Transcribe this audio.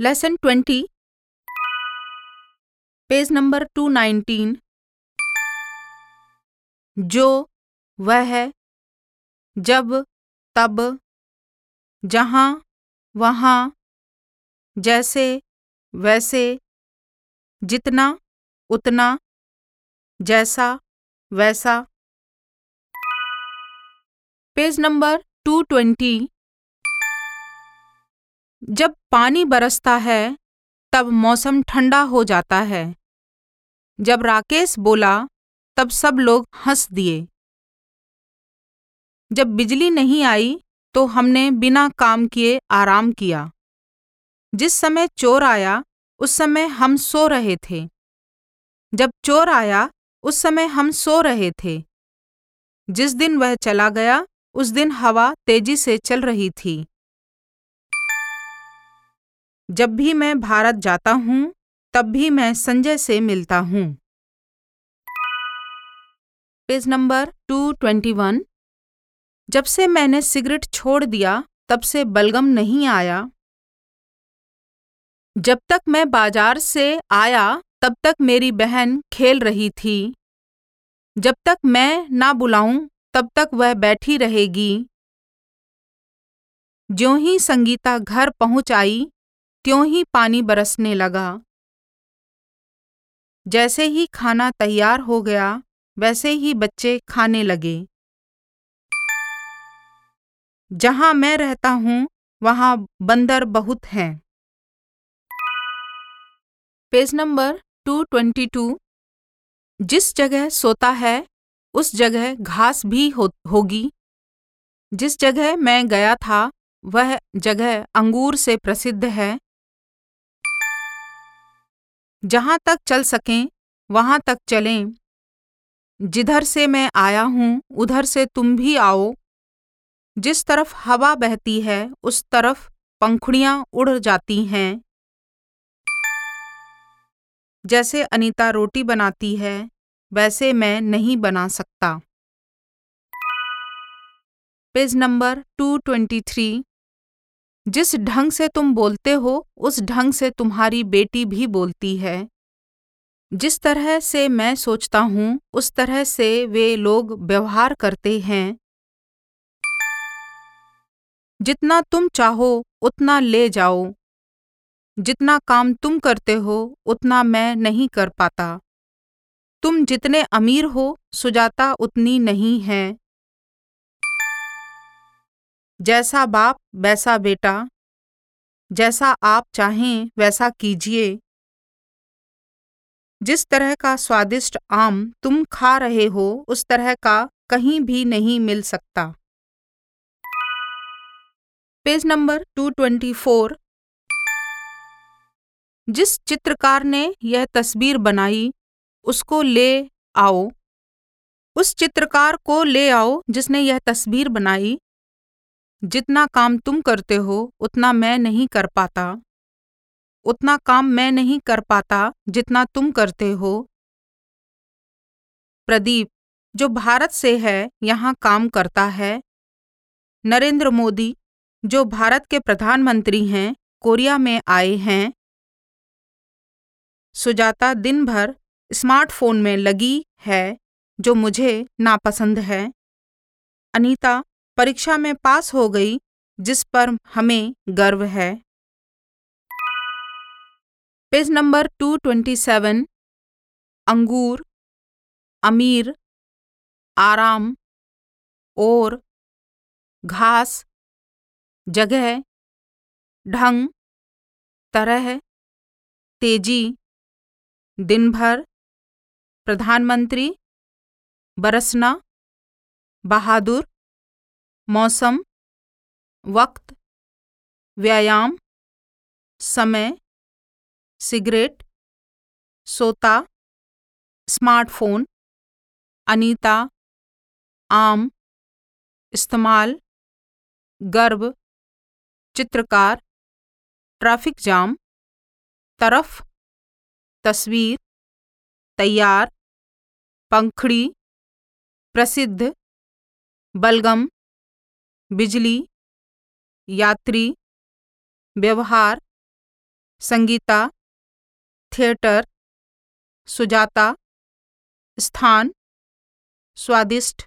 Lesson twenty page number two nineteen जो, वह, जब, तब, जहाँ, वहाँ, जैसे, वैसे, जितना, उतना, जैसा, वैसा। पेज नंबर टू ट्वेंटी जब पानी बरसता है, तब मौसम ठंडा हो जाता है। जब राकेश बोला, तब सब लोग हंस दिए। जब बिजली नहीं आई तो हमने बिना काम किए आराम किया। जिस समय चोर आया, उस समय हम सो रहे थे। जब चोर आया, उस समय हम सो रहे थे। जिस दिन वह चला गया उस दिन हवा तेज़ी से चल रही थी। जब भी मैं भारत जाता हूँ, तब भी मैं संजय से मिलता हूँ। Page number two twenty one जब से मैंने सिगरेट छोड़ दिया, तब से बलगम नहीं आया। जब तक मैं बाज़ार से आया, तब तक मेरी बहन खेल रही थी। जब तक मैं ना बुलाऊं तब तक वह बैठी रहेगी। ज्यों ही संगीता घर पहुँच आई, त्यों ही पानी बरसने लगा। जैसे ही खाना तैयार हो गया, वैसे ही बच्चे खाने लगे। जहाँ मैं रहता हूँ, वहाँ बंदर बहुत हैं। Page number two twenty two. जिस जगह सोता है उस जगह घास भी हो, होगी। जिस जगह मैं गया था वह जगह अंगूर से प्रसिद्ध है। जहाँ तक चल सकें वहाँ तक चलें। जिधर से मैं आया हूँ उधर से तुम भी आओ। जिस तरफ़ हवा बहती है उस तरफ़ पंखुड़ियाँ उड़ जाती हैं। जैसे अनीता रोटी बनाती है। वैसे मैं नहीं बना सकता। Page number two twenty three. जिस ढंग से तुम बोलते हो, उस ढंग से तुम्हारी बेटी भी बोलती है। जिस तरह से मैं सोचता हूँ, उस तरह से वे लोग व्यवहार करते हैं। जितना तुम चाहो, उतना ले जाओ। जितना काम तुम करते हो, उतना मैं नहीं कर पाता। तुम जितने अमीर हो, सुजाता उतनी नहीं है। जैसा बाप, वैसा बेटा। जैसा आप चाहें, वैसा कीजिए। जिस तरह का स्वादिष्ट आम तुम खा रहे हो, उस तरह का कहीं भी नहीं मिल सकता। पेज नंबर 224 जिस चित्रकार ने यह तस्वीर बनाई उसको ले आओ। उस चित्रकार को ले आओ जिसने यह तस्वीर बनाई। जितना काम तुम करते हो, उतना मैं नहीं कर पाता। उतना काम मैं नहीं कर पाता जितना तुम करते हो। प्रदीप, जो भारत से है, यहाँ काम करता है। नरेंद्र मोदी, जो भारत के प्रधानमंत्री हैं, कोरिया में आए हैं। सुजाता दिन भर स्मार्टफ़ोन में लगी है, जो मुझे नापसंद है। अनीता, परीक्षा में पास हो गई, जिस पर हमें गर्व है। Page number two twenty seven अंगूर, अमीर, आराम, और घास, जगह, ढंग, तरह, तेज़ी दिन भर प्रधानमंत्री, बरसना, बहादुर, मौसम, वक्त, व्यायाम, समय, सिगरेट, सोता, स्मार्टफ़ोन, अनीता, आम, इस्तेमाल, गर्व, चित्रकार, ट्रैफ़िक जाम, तरफ़, तस्वीर, तैयार पंखड़ी प्रसिद्ध बलगम बिजली यात्री व्यवहार संगीता थिएटर सुजाता स्थान स्वादिष्ट।